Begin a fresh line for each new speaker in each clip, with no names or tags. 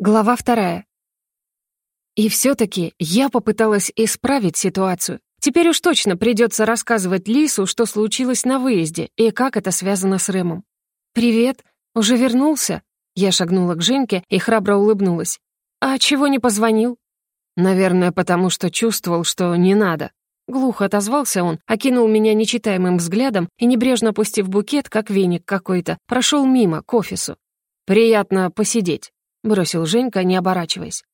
Глава вторая. И все-таки я попыталась исправить ситуацию. Теперь уж точно придется рассказывать Лису, что случилось на выезде и как это связано с Рэмом. «Привет, уже вернулся?» Я шагнула к Женьке и храбро улыбнулась. «А чего не позвонил?» «Наверное, потому что чувствовал, что не надо». Глухо отозвался он, окинул меня нечитаемым взглядом и, небрежно опустив букет, как веник какой-то, прошел мимо, к офису. «Приятно посидеть» бросил Женька, не оборачиваясь.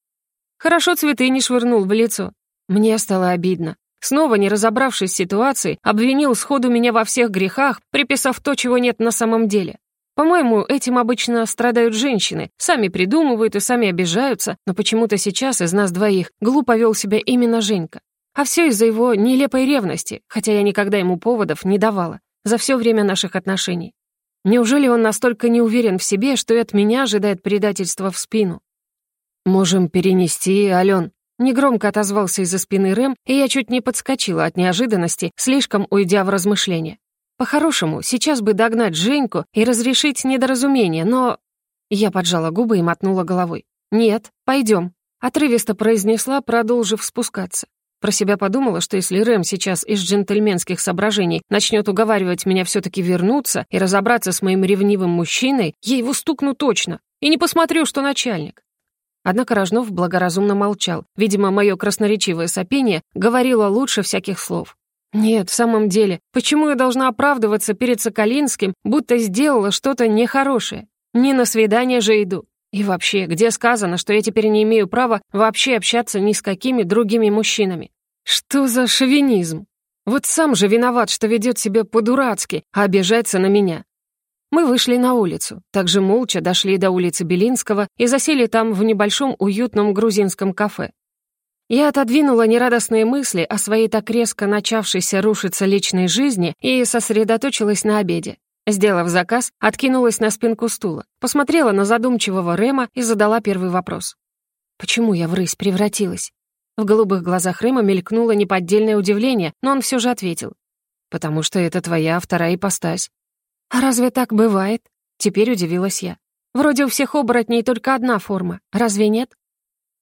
Хорошо цветы не швырнул в лицо. Мне стало обидно. Снова, не разобравшись с ситуацией, обвинил сходу меня во всех грехах, приписав то, чего нет на самом деле. По-моему, этим обычно страдают женщины, сами придумывают и сами обижаются, но почему-то сейчас из нас двоих глупо вел себя именно Женька. А все из-за его нелепой ревности, хотя я никогда ему поводов не давала, за все время наших отношений. Неужели он настолько не уверен в себе, что и от меня ожидает предательство в спину? «Можем перенести, Ален», — негромко отозвался из-за спины Рэм, и я чуть не подскочила от неожиданности, слишком уйдя в размышления. По-хорошему, сейчас бы догнать Женьку и разрешить недоразумение, но... Я поджала губы и мотнула головой. «Нет, пойдем», — отрывисто произнесла, продолжив спускаться. Про себя подумала, что если Рэм сейчас из джентльменских соображений начнет уговаривать меня все-таки вернуться и разобраться с моим ревнивым мужчиной, я его стукну точно и не посмотрю, что начальник. Однако Рожнов благоразумно молчал. Видимо, мое красноречивое сопение говорило лучше всяких слов. Нет, в самом деле, почему я должна оправдываться перед Соколинским, будто сделала что-то нехорошее? Не на свидание же иду. И вообще, где сказано, что я теперь не имею права вообще общаться ни с какими другими мужчинами? Что за шовинизм? Вот сам же виноват, что ведет себя по-дурацки, а обижается на меня. Мы вышли на улицу, также молча дошли до улицы Белинского и засели там в небольшом уютном грузинском кафе. Я отодвинула нерадостные мысли о своей так резко начавшейся рушиться личной жизни и сосредоточилась на обеде. Сделав заказ, откинулась на спинку стула, посмотрела на задумчивого Рема и задала первый вопрос. «Почему я в рысь превратилась?» В голубых глазах Рема мелькнуло неподдельное удивление, но он все же ответил. «Потому что это твоя вторая ипостась». «А разве так бывает?» Теперь удивилась я. «Вроде у всех оборотней только одна форма. Разве нет?»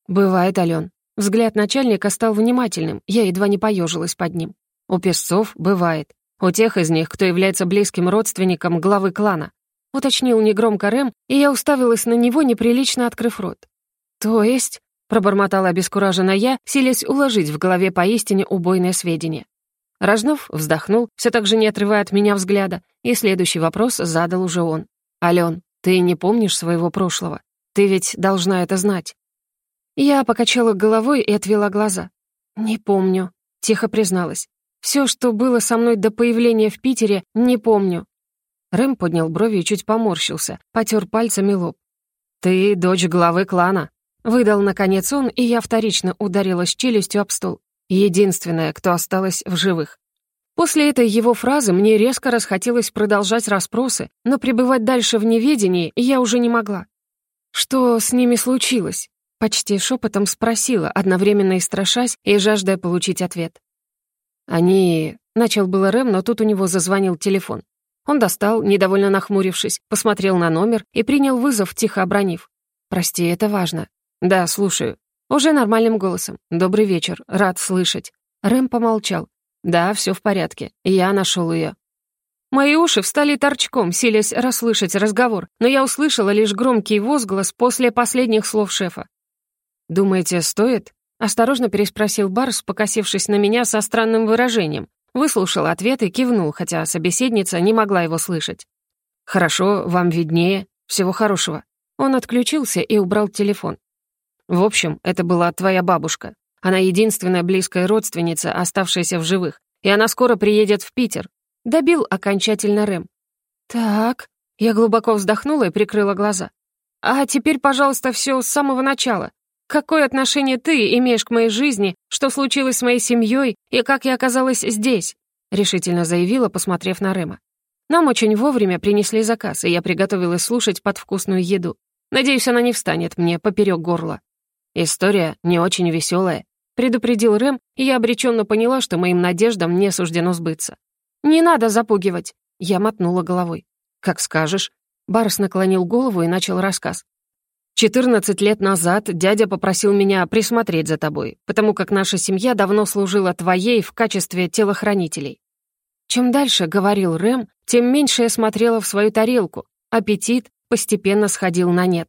«Бывает, Ален». Взгляд начальника стал внимательным, я едва не поежилась под ним. «У песцов бывает. У тех из них, кто является близким родственником главы клана. Уточнил негромко Рэм, и я уставилась на него, неприлично открыв рот. «То есть?» — пробормотала обескураженно я, силясь уложить в голове поистине убойное сведения. Рожнов вздохнул, все так же не отрывая от меня взгляда, и следующий вопрос задал уже он. «Ален, ты не помнишь своего прошлого? Ты ведь должна это знать». Я покачала головой и отвела глаза. «Не помню», — тихо призналась. Все, что было со мной до появления в Питере, не помню». Рэм поднял брови и чуть поморщился, потер пальцами лоб. «Ты дочь главы клана», — выдал наконец он, и я вторично ударилась челюстью об стол. Единственная, кто осталась в живых. После этой его фразы мне резко расхотелось продолжать расспросы, но пребывать дальше в неведении я уже не могла. «Что с ними случилось?» Почти шепотом спросила, одновременно и страшась, и жаждая получить ответ. «Они...» — начал было Рэм, но тут у него зазвонил телефон. Он достал, недовольно нахмурившись, посмотрел на номер и принял вызов, тихо обронив. «Прости, это важно». «Да, слушаю». Уже нормальным голосом. «Добрый вечер, рад слышать». Рэм помолчал. «Да, все в порядке. Я нашел ее. Мои уши встали торчком, силясь расслышать разговор, но я услышала лишь громкий возглас после последних слов шефа. «Думаете, стоит?» Осторожно переспросил Барс, покосившись на меня со странным выражением. Выслушал ответ и кивнул, хотя собеседница не могла его слышать. «Хорошо, вам виднее. Всего хорошего». Он отключился и убрал телефон. «В общем, это была твоя бабушка. Она единственная близкая родственница, оставшаяся в живых, и она скоро приедет в Питер». Добил окончательно Рэм. «Так...» Я глубоко вздохнула и прикрыла глаза. «А теперь, пожалуйста, все с самого начала. Какое отношение ты имеешь к моей жизни, что случилось с моей семьей и как я оказалась здесь?» — решительно заявила, посмотрев на Рема. «Нам очень вовремя принесли заказ, и я приготовилась слушать под вкусную еду. Надеюсь, она не встанет мне поперек горла». «История не очень веселая», — предупредил Рэм, и я обреченно поняла, что моим надеждам не суждено сбыться. «Не надо запугивать», — я мотнула головой. «Как скажешь». Барс наклонил голову и начал рассказ. 14 лет назад дядя попросил меня присмотреть за тобой, потому как наша семья давно служила твоей в качестве телохранителей. Чем дальше говорил Рэм, тем меньше я смотрела в свою тарелку. Аппетит постепенно сходил на нет.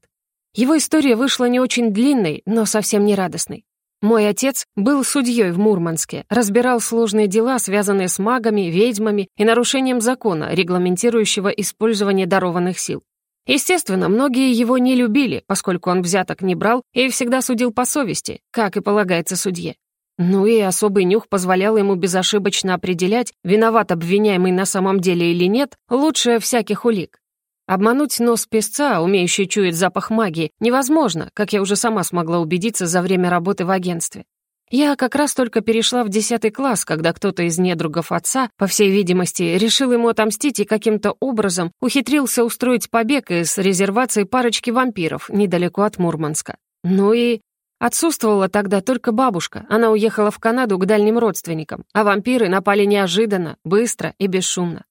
Его история вышла не очень длинной, но совсем не радостной. Мой отец был судьей в Мурманске, разбирал сложные дела, связанные с магами, ведьмами и нарушением закона, регламентирующего использование дарованных сил. Естественно, многие его не любили, поскольку он взяток не брал и всегда судил по совести, как и полагается судье. Ну и особый нюх позволял ему безошибочно определять, виноват обвиняемый на самом деле или нет, лучше всяких улик. Обмануть нос песца, умеющий чуять запах магии, невозможно, как я уже сама смогла убедиться за время работы в агентстве. Я как раз только перешла в десятый класс, когда кто-то из недругов отца, по всей видимости, решил ему отомстить и каким-то образом ухитрился устроить побег из резервации парочки вампиров недалеко от Мурманска. Ну и отсутствовала тогда только бабушка. Она уехала в Канаду к дальним родственникам, а вампиры напали неожиданно, быстро и бесшумно.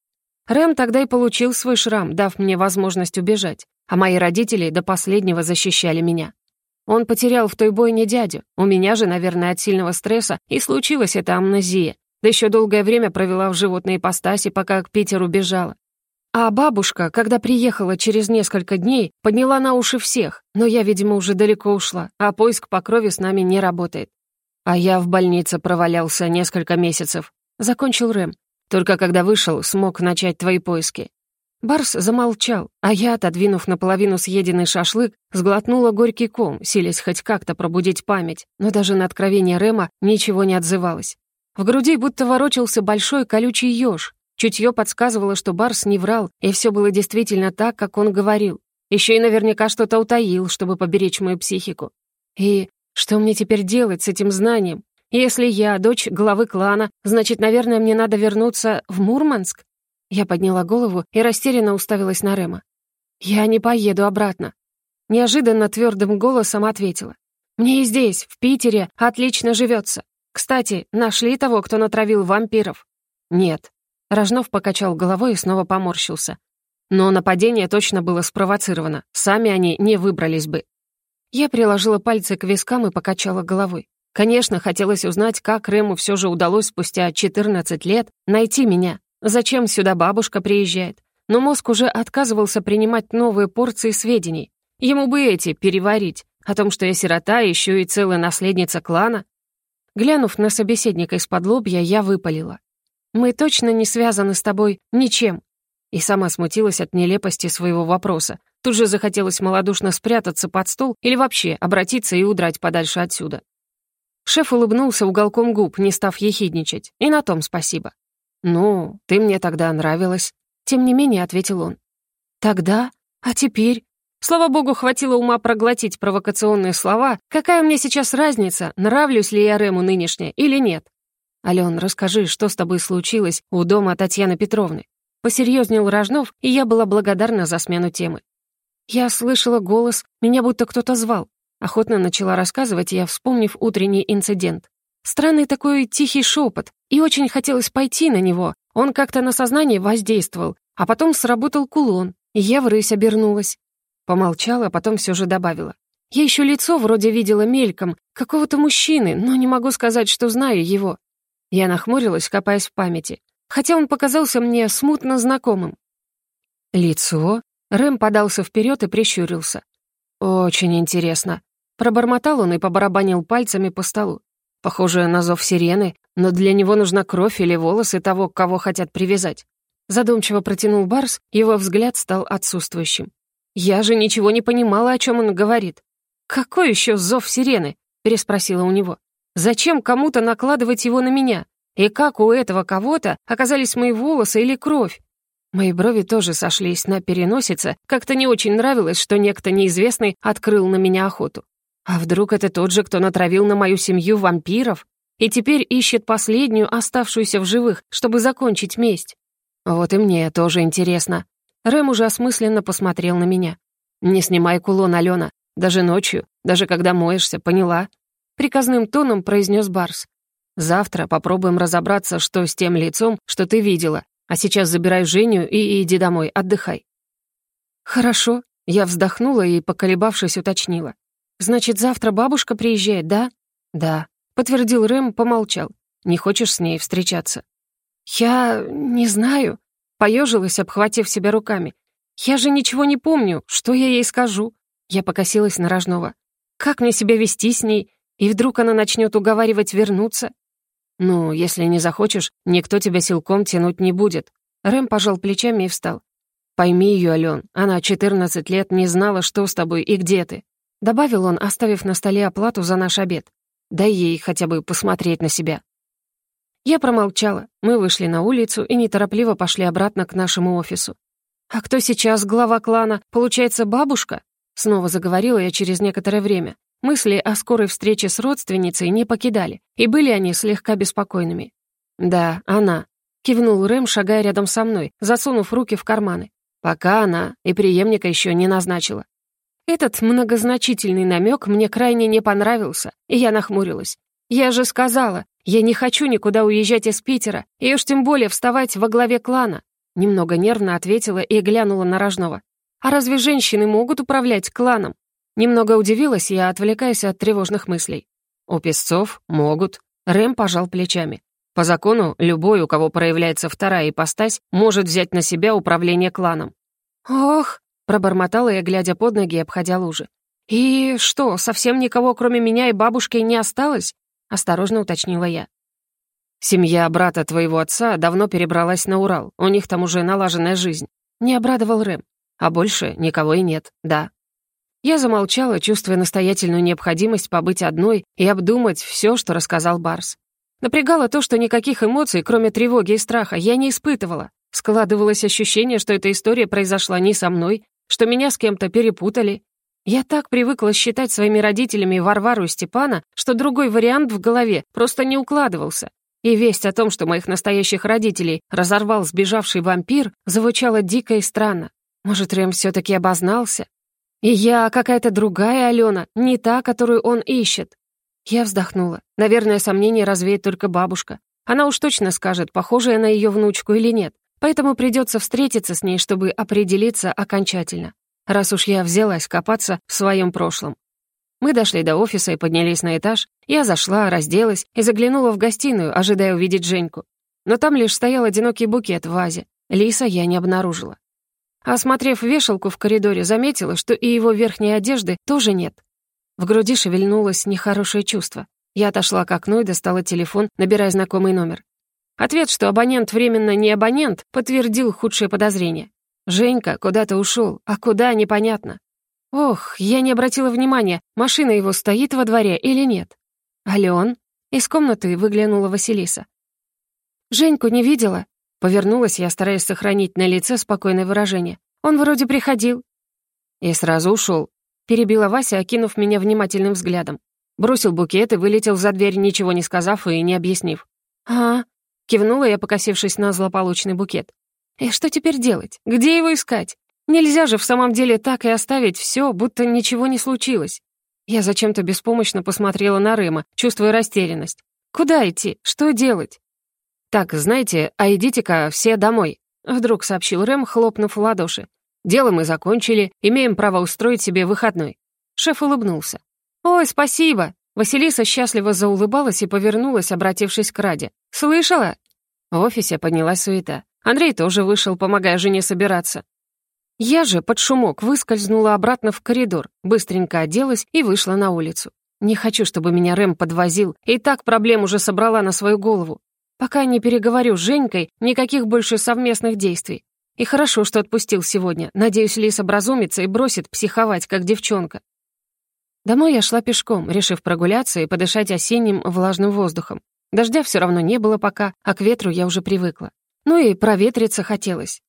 Рэм тогда и получил свой шрам, дав мне возможность убежать, а мои родители до последнего защищали меня. Он потерял в той бойне дядю. У меня же, наверное, от сильного стресса и случилась эта амнезия. Да еще долгое время провела в животной ипостаси, пока к Питеру бежала. А бабушка, когда приехала через несколько дней, подняла на уши всех, но я, видимо, уже далеко ушла, а поиск по крови с нами не работает. А я в больнице провалялся несколько месяцев. Закончил Рэм. Только когда вышел, смог начать твои поиски. Барс замолчал, а я, отодвинув наполовину съеденный шашлык, сглотнула горький ком, силясь хоть как-то пробудить память, но даже на откровение Рема ничего не отзывалось. В груди будто ворочался большой колючий еж. Чутье подсказывало, что Барс не врал, и все было действительно так, как он говорил. Еще и наверняка что-то утаил, чтобы поберечь мою психику. И что мне теперь делать с этим знанием? Если я дочь главы клана, значит, наверное, мне надо вернуться в Мурманск? Я подняла голову и растерянно уставилась на Рема. «Я не поеду обратно». Неожиданно твердым голосом ответила. «Мне и здесь, в Питере, отлично живется. Кстати, нашли того, кто натравил вампиров?» «Нет». Рожнов покачал головой и снова поморщился. Но нападение точно было спровоцировано. Сами они не выбрались бы. Я приложила пальцы к вискам и покачала головой. Конечно, хотелось узнать, как Рему все же удалось спустя 14 лет найти меня. Зачем сюда бабушка приезжает? Но мозг уже отказывался принимать новые порции сведений. Ему бы эти переварить. О том, что я сирота, еще и целая наследница клана. Глянув на собеседника из-под лобья, я выпалила. «Мы точно не связаны с тобой ничем». И сама смутилась от нелепости своего вопроса. Тут же захотелось малодушно спрятаться под стол или вообще обратиться и удрать подальше отсюда. Шеф улыбнулся уголком губ, не став ехидничать. И на том спасибо. «Ну, ты мне тогда нравилась», — тем не менее ответил он. «Тогда? А теперь?» Слава богу, хватило ума проглотить провокационные слова. Какая мне сейчас разница, нравлюсь ли я Рему нынешне или нет? «Ален, расскажи, что с тобой случилось у дома Татьяны Петровны?» Посерьезнел Рожнов, и я была благодарна за смену темы. Я слышала голос, меня будто кто-то звал. Охотно начала рассказывать я, вспомнив утренний инцидент. Странный такой тихий шепот, и очень хотелось пойти на него. Он как-то на сознание воздействовал, а потом сработал кулон, и я врысь обернулась. Помолчала, а потом все же добавила. Я еще лицо вроде видела мельком, какого-то мужчины, но не могу сказать, что знаю его. Я нахмурилась, копаясь в памяти, хотя он показался мне смутно знакомым. Лицо? Рэм подался вперед и прищурился. «Очень интересно». Пробормотал он и побарабанил пальцами по столу. Похоже на зов сирены, но для него нужна кровь или волосы того, кого хотят привязать. Задумчиво протянул Барс, его взгляд стал отсутствующим. «Я же ничего не понимала, о чем он говорит». «Какой еще зов сирены?» — переспросила у него. «Зачем кому-то накладывать его на меня? И как у этого кого-то оказались мои волосы или кровь?» Мои брови тоже сошлись на переносице, как-то не очень нравилось, что некто неизвестный открыл на меня охоту. А вдруг это тот же, кто натравил на мою семью вампиров и теперь ищет последнюю, оставшуюся в живых, чтобы закончить месть? Вот и мне тоже интересно. Рэм уже осмысленно посмотрел на меня. «Не снимай кулон, Алена. Даже ночью, даже когда моешься, поняла?» Приказным тоном произнес Барс. «Завтра попробуем разобраться, что с тем лицом, что ты видела. А сейчас забирай Женю и иди домой, отдыхай». «Хорошо», Я вздохнула и, поколебавшись, уточнила. «Значит, завтра бабушка приезжает, да?» «Да», — подтвердил Рэм, помолчал. «Не хочешь с ней встречаться?» «Я не знаю», — поежилась, обхватив себя руками. «Я же ничего не помню, что я ей скажу?» Я покосилась на Рожнова. «Как мне себя вести с ней? И вдруг она начнет уговаривать вернуться?» «Ну, если не захочешь, никто тебя силком тянуть не будет». Рэм пожал плечами и встал. «Пойми ее, Ален, она 14 лет не знала, что с тобой и где ты». Добавил он, оставив на столе оплату за наш обед. «Дай ей хотя бы посмотреть на себя». Я промолчала. Мы вышли на улицу и неторопливо пошли обратно к нашему офису. «А кто сейчас глава клана? Получается, бабушка?» Снова заговорила я через некоторое время. Мысли о скорой встрече с родственницей не покидали, и были они слегка беспокойными. «Да, она», — кивнул Рэм, шагая рядом со мной, засунув руки в карманы. «Пока она и преемника еще не назначила». Этот многозначительный намек мне крайне не понравился, и я нахмурилась. «Я же сказала, я не хочу никуда уезжать из Питера, и уж тем более вставать во главе клана. Немного нервно ответила и глянула на Рожного. «А разве женщины могут управлять кланом?» Немного удивилась я, отвлекаясь от тревожных мыслей. «У песцов могут». Рэм пожал плечами. «По закону, любой, у кого проявляется вторая ипостась, может взять на себя управление кланом». «Ох!» — пробормотала я, глядя под ноги и обходя лужи. «И что, совсем никого, кроме меня и бабушки, не осталось?» — осторожно уточнила я. Семья брата твоего отца давно перебралась на Урал, у них там уже налаженная жизнь. Не обрадовал Рэм. А больше никого и нет, да. Я замолчала, чувствуя настоятельную необходимость побыть одной и обдумать все, что рассказал Барс. Напрягало то, что никаких эмоций, кроме тревоги и страха, я не испытывала. Складывалось ощущение, что эта история произошла не со мной, что меня с кем-то перепутали. Я так привыкла считать своими родителями Варвару и Степана, что другой вариант в голове просто не укладывался. И весть о том, что моих настоящих родителей разорвал сбежавший вампир, звучала дико и странно. Может, Рэм все таки обознался? И я какая-то другая Алена, не та, которую он ищет. Я вздохнула. Наверное, сомнение развеет только бабушка. Она уж точно скажет, похожа я на ее внучку или нет. Поэтому придется встретиться с ней, чтобы определиться окончательно. Раз уж я взялась копаться в своем прошлом. Мы дошли до офиса и поднялись на этаж. Я зашла, разделась и заглянула в гостиную, ожидая увидеть Женьку. Но там лишь стоял одинокий букет в вазе. Лиса я не обнаружила. Осмотрев вешалку в коридоре, заметила, что и его верхней одежды тоже нет. В груди шевельнулось нехорошее чувство. Я отошла к окну и достала телефон, набирая знакомый номер. Ответ, что абонент временно не абонент, подтвердил худшее подозрение. Женька куда-то ушел, а куда — непонятно. Ох, я не обратила внимания, машина его стоит во дворе или нет. «Ален?» Из комнаты выглянула Василиса. «Женьку не видела?» Повернулась я, стараясь сохранить на лице спокойное выражение. «Он вроде приходил». И сразу ушел. Перебила Вася, окинув меня внимательным взглядом. Бросил букет и вылетел за дверь, ничего не сказав и не объяснив. «А?» Кивнула я, покосившись на злополучный букет. «И что теперь делать? Где его искать? Нельзя же в самом деле так и оставить все, будто ничего не случилось. Я зачем-то беспомощно посмотрела на Рыма, чувствуя растерянность. Куда идти? Что делать? «Так, знаете, а идите-ка все домой», — вдруг сообщил Рэм, хлопнув ладоши. «Дело мы закончили, имеем право устроить себе выходной». Шеф улыбнулся. «Ой, спасибо!» Василиса счастливо заулыбалась и повернулась, обратившись к Раде. «Слышала?» В офисе поднялась суета. Андрей тоже вышел, помогая жене собираться. Я же под шумок выскользнула обратно в коридор, быстренько оделась и вышла на улицу. Не хочу, чтобы меня Рэм подвозил, и так проблем уже собрала на свою голову. Пока не переговорю с Женькой, никаких больше совместных действий. И хорошо, что отпустил сегодня. Надеюсь, Лис образумится и бросит психовать, как девчонка. Домой я шла пешком, решив прогуляться и подышать осенним влажным воздухом. Дождя все равно не было пока, а к ветру я уже привыкла. Ну и проветриться хотелось.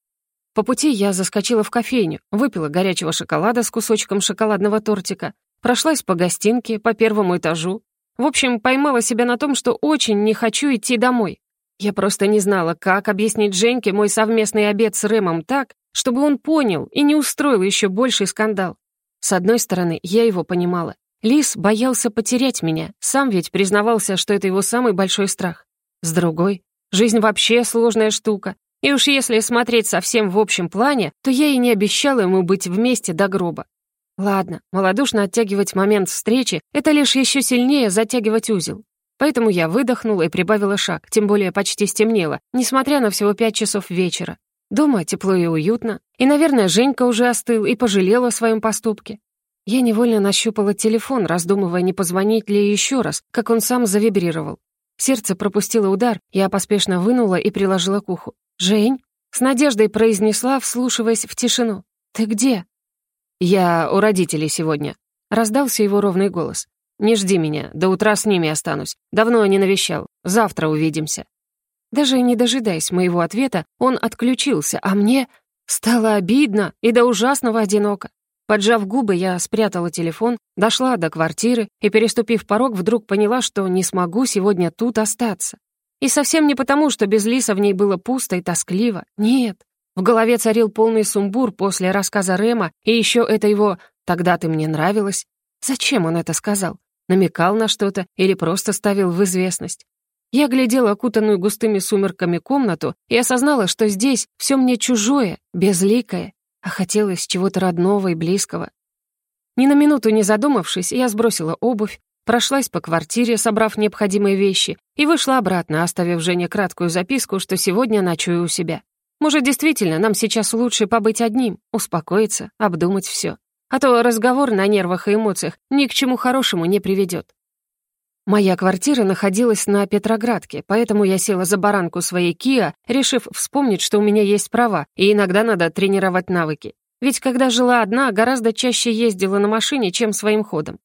По пути я заскочила в кофейню, выпила горячего шоколада с кусочком шоколадного тортика, прошлась по гостинке, по первому этажу. В общем, поймала себя на том, что очень не хочу идти домой. Я просто не знала, как объяснить Женьке мой совместный обед с Рэмом так, чтобы он понял и не устроил еще больший скандал. С одной стороны, я его понимала. Лис боялся потерять меня, сам ведь признавался, что это его самый большой страх. С другой, жизнь вообще сложная штука, И уж если смотреть совсем в общем плане, то я и не обещала ему быть вместе до гроба. Ладно, малодушно оттягивать момент встречи — это лишь еще сильнее затягивать узел. Поэтому я выдохнула и прибавила шаг, тем более почти стемнело, несмотря на всего пять часов вечера. Дома тепло и уютно, и, наверное, Женька уже остыл и пожалел о своем поступке. Я невольно нащупала телефон, раздумывая, не позвонить ли еще раз, как он сам завибрировал. Сердце пропустило удар, я поспешно вынула и приложила к уху. «Жень?» — с надеждой произнесла, вслушиваясь в тишину. «Ты где?» «Я у родителей сегодня», — раздался его ровный голос. «Не жди меня, до утра с ними останусь. Давно не навещал. Завтра увидимся». Даже не дожидаясь моего ответа, он отключился, а мне стало обидно и до ужасного одиноко. Поджав губы, я спрятала телефон, дошла до квартиры и, переступив порог, вдруг поняла, что не смогу сегодня тут остаться. И совсем не потому, что без Лиса в ней было пусто и тоскливо. Нет. В голове царил полный сумбур после рассказа Рема, и еще это его «тогда ты мне нравилась». Зачем он это сказал? Намекал на что-то или просто ставил в известность? Я глядела окутанную густыми сумерками комнату и осознала, что здесь все мне чужое, безликое, а хотелось чего-то родного и близкого. Ни на минуту не задумавшись, я сбросила обувь, прошлась по квартире, собрав необходимые вещи, и вышла обратно, оставив Жене краткую записку, что сегодня ночую у себя. Может, действительно, нам сейчас лучше побыть одним, успокоиться, обдумать все. А то разговор на нервах и эмоциях ни к чему хорошему не приведет. Моя квартира находилась на Петроградке, поэтому я села за баранку своей Киа, решив вспомнить, что у меня есть права, и иногда надо тренировать навыки. Ведь когда жила одна, гораздо чаще ездила на машине, чем своим ходом.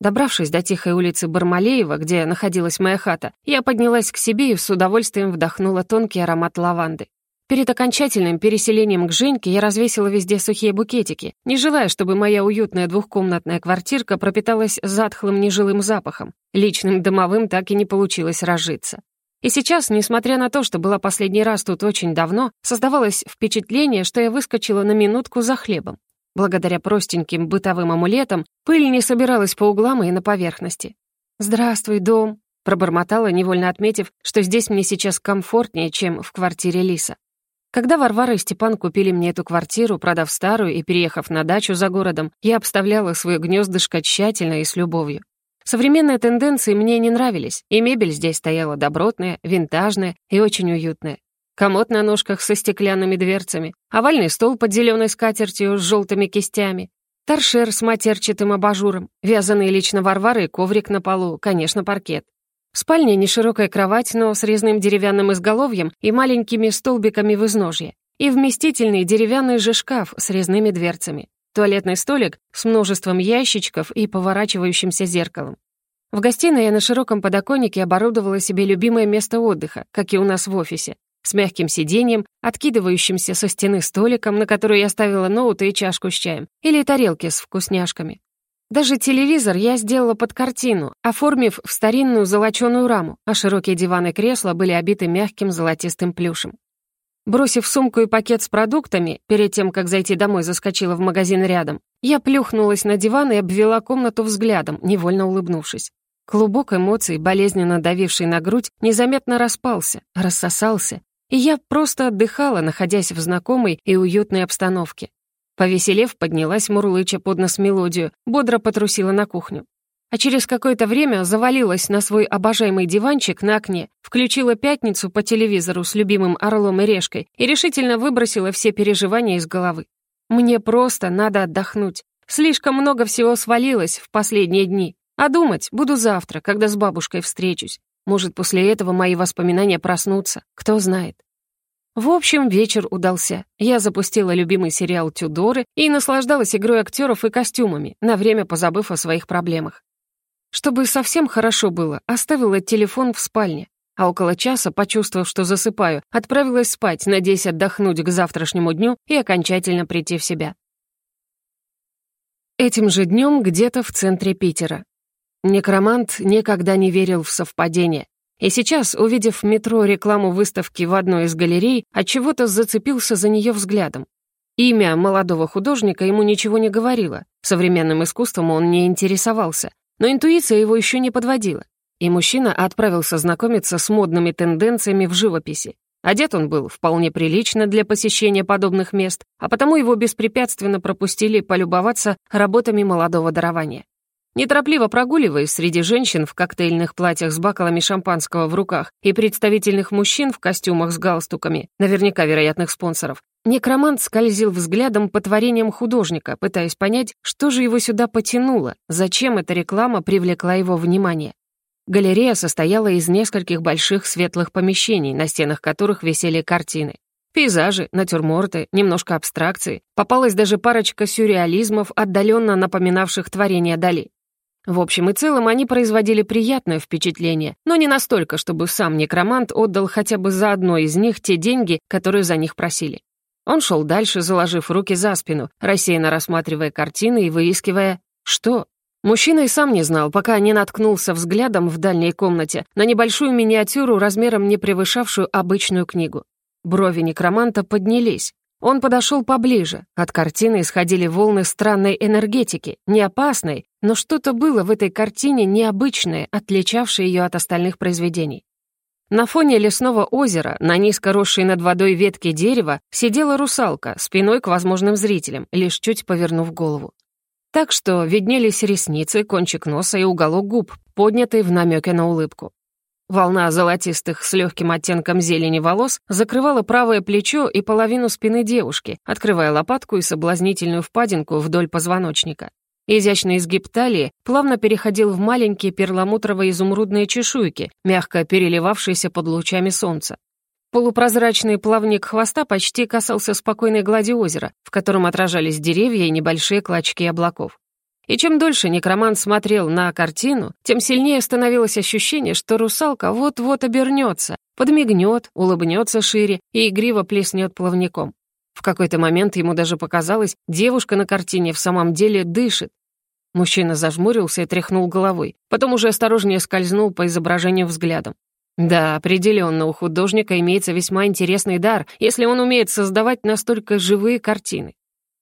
Добравшись до тихой улицы Бармалеева, где находилась моя хата, я поднялась к себе и с удовольствием вдохнула тонкий аромат лаванды. Перед окончательным переселением к Женьке я развесила везде сухие букетики, не желая, чтобы моя уютная двухкомнатная квартирка пропиталась затхлым нежилым запахом. Личным домовым так и не получилось разжиться. И сейчас, несмотря на то, что была последний раз тут очень давно, создавалось впечатление, что я выскочила на минутку за хлебом. Благодаря простеньким бытовым амулетам пыль не собиралась по углам и на поверхности. «Здравствуй, дом», — пробормотала, невольно отметив, что здесь мне сейчас комфортнее, чем в квартире Лиса. Когда Варвара и Степан купили мне эту квартиру, продав старую и переехав на дачу за городом, я обставляла свое гнездышко тщательно и с любовью. Современные тенденции мне не нравились, и мебель здесь стояла добротная, винтажная и очень уютная. Комод на ножках со стеклянными дверцами, овальный стол под зеленой скатертью с желтыми кистями, торшер с матерчатым абажуром, вязаный лично Варвары коврик на полу, конечно, паркет. В спальне неширокая кровать, но с резным деревянным изголовьем и маленькими столбиками в изножье. И вместительный деревянный же шкаф с резными дверцами. Туалетный столик с множеством ящичков и поворачивающимся зеркалом. В гостиной я на широком подоконнике оборудовала себе любимое место отдыха, как и у нас в офисе, с мягким сиденьем, откидывающимся со стены столиком, на который я ставила ноуты и чашку с чаем, или тарелки с вкусняшками. Даже телевизор я сделала под картину, оформив в старинную золоченую раму, а широкие диваны и кресла были обиты мягким золотистым плюшем. Бросив сумку и пакет с продуктами, перед тем, как зайти домой, заскочила в магазин рядом, я плюхнулась на диван и обвела комнату взглядом, невольно улыбнувшись. Клубок эмоций, болезненно давивший на грудь, незаметно распался, рассосался, и я просто отдыхала, находясь в знакомой и уютной обстановке. Повеселев, поднялась мурлыча под нос мелодию, бодро потрусила на кухню. А через какое-то время завалилась на свой обожаемый диванчик на окне, включила «Пятницу» по телевизору с любимым «Орлом и Решкой» и решительно выбросила все переживания из головы. Мне просто надо отдохнуть. Слишком много всего свалилось в последние дни. А думать буду завтра, когда с бабушкой встречусь. Может, после этого мои воспоминания проснутся, кто знает. В общем, вечер удался. Я запустила любимый сериал «Тюдоры» и наслаждалась игрой актеров и костюмами, на время позабыв о своих проблемах. Чтобы совсем хорошо было, оставила телефон в спальне, а около часа, почувствовав, что засыпаю, отправилась спать, надеясь отдохнуть к завтрашнему дню и окончательно прийти в себя. Этим же днем где-то в центре Питера. Некромант никогда не верил в совпадение. И сейчас, увидев в метро рекламу выставки в одной из галерей, отчего-то зацепился за нее взглядом. Имя молодого художника ему ничего не говорило, современным искусством он не интересовался, но интуиция его еще не подводила. И мужчина отправился знакомиться с модными тенденциями в живописи. Одет он был вполне прилично для посещения подобных мест, а потому его беспрепятственно пропустили полюбоваться работами молодого дарования. Неторопливо прогуливаясь среди женщин в коктейльных платьях с бокалами шампанского в руках и представительных мужчин в костюмах с галстуками, наверняка вероятных спонсоров, некромант скользил взглядом по творениям художника, пытаясь понять, что же его сюда потянуло, зачем эта реклама привлекла его внимание. Галерея состояла из нескольких больших светлых помещений, на стенах которых висели картины. Пейзажи, натюрморты, немножко абстракции. Попалась даже парочка сюрреализмов, отдаленно напоминавших творения Дали. В общем и целом, они производили приятное впечатление, но не настолько, чтобы сам некромант отдал хотя бы за одно из них те деньги, которые за них просили. Он шел дальше, заложив руки за спину, рассеянно рассматривая картины и выискивая... Что? Мужчина и сам не знал, пока не наткнулся взглядом в дальней комнате на небольшую миниатюру размером не превышавшую обычную книгу. Брови некроманта поднялись. Он подошел поближе. От картины исходили волны странной энергетики, не опасной, но что-то было в этой картине необычное, отличавшее ее от остальных произведений. На фоне лесного озера, на низко росшей над водой ветке дерева, сидела русалка, спиной к возможным зрителям, лишь чуть повернув голову. Так что виднелись ресницы, кончик носа и уголок губ, поднятые в намеке на улыбку. Волна золотистых с легким оттенком зелени волос закрывала правое плечо и половину спины девушки, открывая лопатку и соблазнительную впадинку вдоль позвоночника. Изящный изгиб талии плавно переходил в маленькие перламутрово-изумрудные чешуйки, мягко переливавшиеся под лучами солнца. Полупрозрачный плавник хвоста почти касался спокойной глади озера, в котором отражались деревья и небольшие клочки облаков. И чем дольше некромант смотрел на картину, тем сильнее становилось ощущение, что русалка вот-вот обернется, подмигнет, улыбнется шире и игриво плеснет плавником. В какой-то момент ему даже показалось, девушка на картине в самом деле дышит. Мужчина зажмурился и тряхнул головой, потом уже осторожнее скользнул по изображению взглядом. Да, определенно, у художника имеется весьма интересный дар, если он умеет создавать настолько живые картины.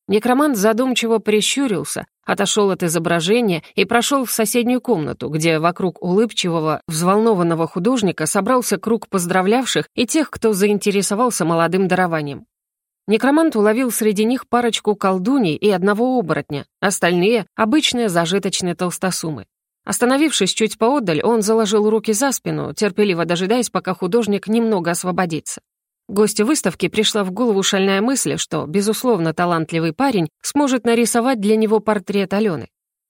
Некромант задумчиво прищурился, отошел от изображения и прошел в соседнюю комнату, где вокруг улыбчивого, взволнованного художника собрался круг поздравлявших и тех, кто заинтересовался молодым дарованием. Некромант уловил среди них парочку колдуней и одного оборотня, остальные — обычные зажиточные толстосумы. Остановившись чуть поодаль, он заложил руки за спину, терпеливо дожидаясь, пока художник немного освободится. Гостю выставки пришла в голову шальная мысль, что, безусловно, талантливый парень сможет нарисовать для него портрет Алены.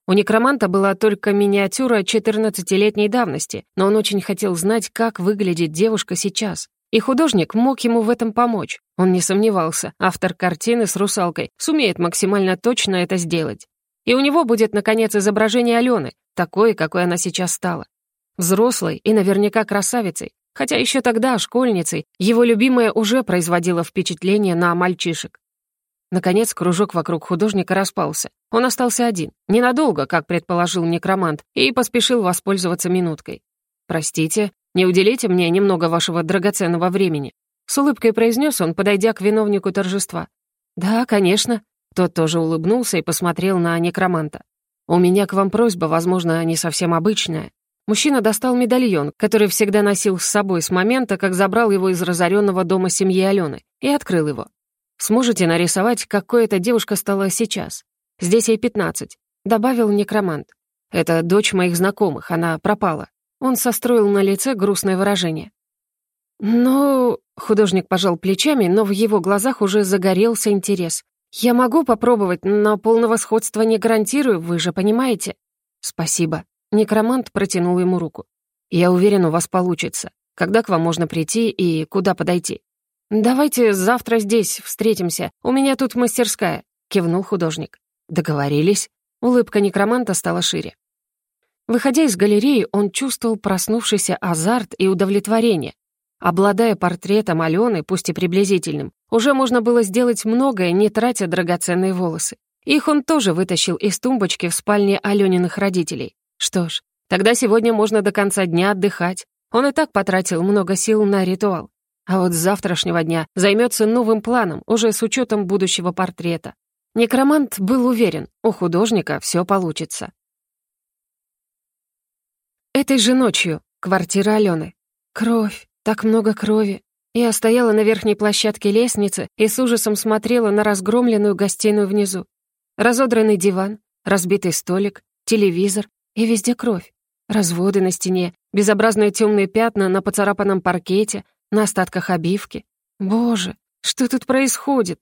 У некроманта была только миниатюра 14-летней давности, но он очень хотел знать, как выглядит девушка сейчас. И художник мог ему в этом помочь. Он не сомневался, автор картины с русалкой сумеет максимально точно это сделать. И у него будет, наконец, изображение Алены, такой, какой она сейчас стала. Взрослой и наверняка красавицей, хотя еще тогда, школьницей, его любимая уже производила впечатление на мальчишек. Наконец, кружок вокруг художника распался. Он остался один, ненадолго, как предположил некромант, и поспешил воспользоваться минуткой. «Простите, не уделите мне немного вашего драгоценного времени», с улыбкой произнес он, подойдя к виновнику торжества. «Да, конечно». Тот тоже улыбнулся и посмотрел на некроманта. «У меня к вам просьба, возможно, не совсем обычная». Мужчина достал медальон, который всегда носил с собой с момента, как забрал его из разоренного дома семьи Алены, и открыл его. «Сможете нарисовать, какой эта девушка стала сейчас? Здесь ей пятнадцать», — добавил некромант. «Это дочь моих знакомых, она пропала». Он состроил на лице грустное выражение. «Ну...» — художник пожал плечами, но в его глазах уже загорелся интерес. «Я могу попробовать, но полного сходства не гарантирую, вы же понимаете». «Спасибо». Некромант протянул ему руку. «Я уверен, у вас получится. Когда к вам можно прийти и куда подойти?» «Давайте завтра здесь встретимся. У меня тут мастерская», — кивнул художник. «Договорились». Улыбка некроманта стала шире. Выходя из галереи, он чувствовал проснувшийся азарт и удовлетворение. Обладая портретом Алены, пусть и приблизительным, уже можно было сделать многое, не тратя драгоценные волосы. Их он тоже вытащил из тумбочки в спальне Алёниных родителей. Что ж, тогда сегодня можно до конца дня отдыхать. Он и так потратил много сил на ритуал. А вот с завтрашнего дня займется новым планом, уже с учетом будущего портрета. Некромант был уверен, у художника все получится. Этой же ночью квартира Алены. Кровь, так много крови. Я стояла на верхней площадке лестницы и с ужасом смотрела на разгромленную гостиную внизу. Разодранный диван, разбитый столик, телевизор и везде кровь. Разводы на стене, безобразные темные пятна на поцарапанном паркете, на остатках обивки. Боже, что тут происходит?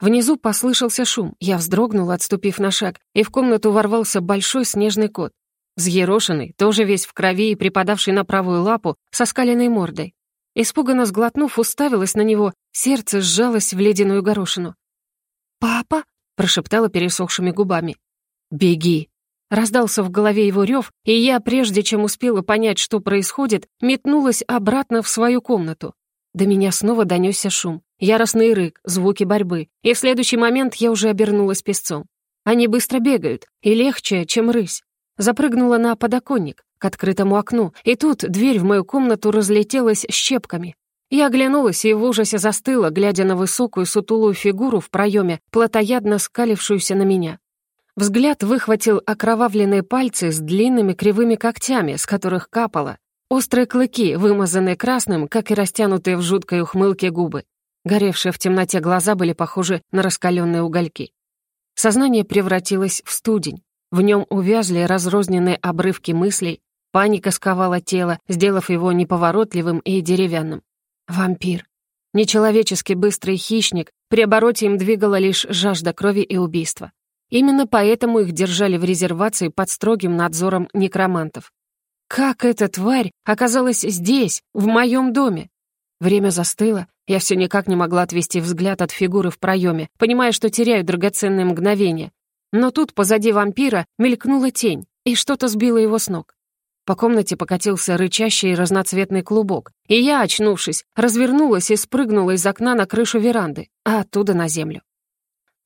Внизу послышался шум. Я вздрогнула, отступив на шаг, и в комнату ворвался большой снежный кот. Взъерошенный, тоже весь в крови и припадавший на правую лапу, со скаленной мордой. Испуганно сглотнув, уставилась на него, сердце сжалось в ледяную горошину. «Папа?» — прошептала пересохшими губами. «Беги!» Раздался в голове его рев, и я, прежде чем успела понять, что происходит, метнулась обратно в свою комнату. До меня снова донесся шум, яростный рык, звуки борьбы, и в следующий момент я уже обернулась песцом. Они быстро бегают, и легче, чем рысь. Запрыгнула на подоконник, к открытому окну, и тут дверь в мою комнату разлетелась щепками. Я оглянулась и в ужасе застыла, глядя на высокую сутулую фигуру в проеме, плотоядно скалившуюся на меня. Взгляд выхватил окровавленные пальцы с длинными кривыми когтями, с которых капало. Острые клыки, вымазанные красным, как и растянутые в жуткой ухмылке губы. Горевшие в темноте глаза были похожи на раскаленные угольки. Сознание превратилось в студень. В нем увязли разрозненные обрывки мыслей, паника сковала тело, сделав его неповоротливым и деревянным. Вампир. Нечеловечески быстрый хищник, при обороте им двигала лишь жажда крови и убийства. Именно поэтому их держали в резервации под строгим надзором некромантов. Как эта тварь оказалась здесь, в моем доме? Время застыло, я все никак не могла отвести взгляд от фигуры в проеме, понимая, что теряю драгоценные мгновения. Но тут позади вампира мелькнула тень, и что-то сбило его с ног. По комнате покатился рычащий разноцветный клубок, и я, очнувшись, развернулась и спрыгнула из окна на крышу веранды, а оттуда на землю.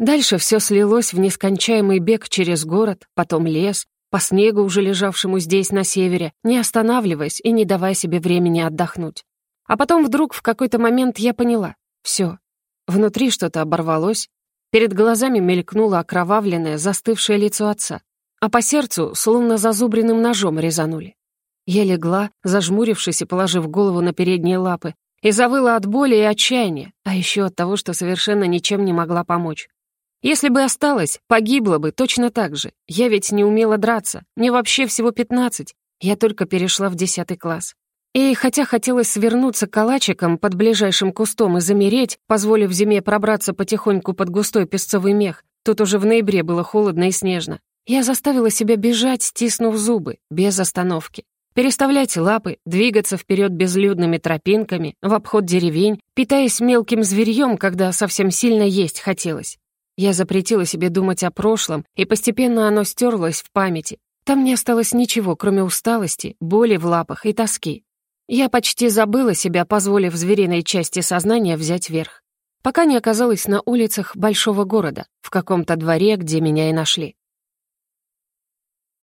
Дальше все слилось в нескончаемый бег через город, потом лес, по снегу, уже лежавшему здесь, на севере, не останавливаясь и не давая себе времени отдохнуть. А потом вдруг в какой-то момент я поняла — все. Внутри что-то оборвалось, перед глазами мелькнуло окровавленное, застывшее лицо отца, а по сердцу словно зазубренным ножом резанули. Я легла, зажмурившись и положив голову на передние лапы, и завыла от боли и отчаяния, а еще от того, что совершенно ничем не могла помочь. Если бы осталась, погибла бы точно так же. Я ведь не умела драться. Мне вообще всего пятнадцать. Я только перешла в десятый класс. И хотя хотелось свернуться калачиком под ближайшим кустом и замереть, позволив зиме пробраться потихоньку под густой песцовый мех, тут уже в ноябре было холодно и снежно, я заставила себя бежать, стиснув зубы, без остановки. Переставлять лапы, двигаться вперед безлюдными тропинками, в обход деревень, питаясь мелким зверьем, когда совсем сильно есть хотелось. Я запретила себе думать о прошлом, и постепенно оно стерлось в памяти. Там не осталось ничего, кроме усталости, боли в лапах и тоски. Я почти забыла себя, позволив звериной части сознания взять верх. Пока не оказалась на улицах большого города, в каком-то дворе, где меня и нашли.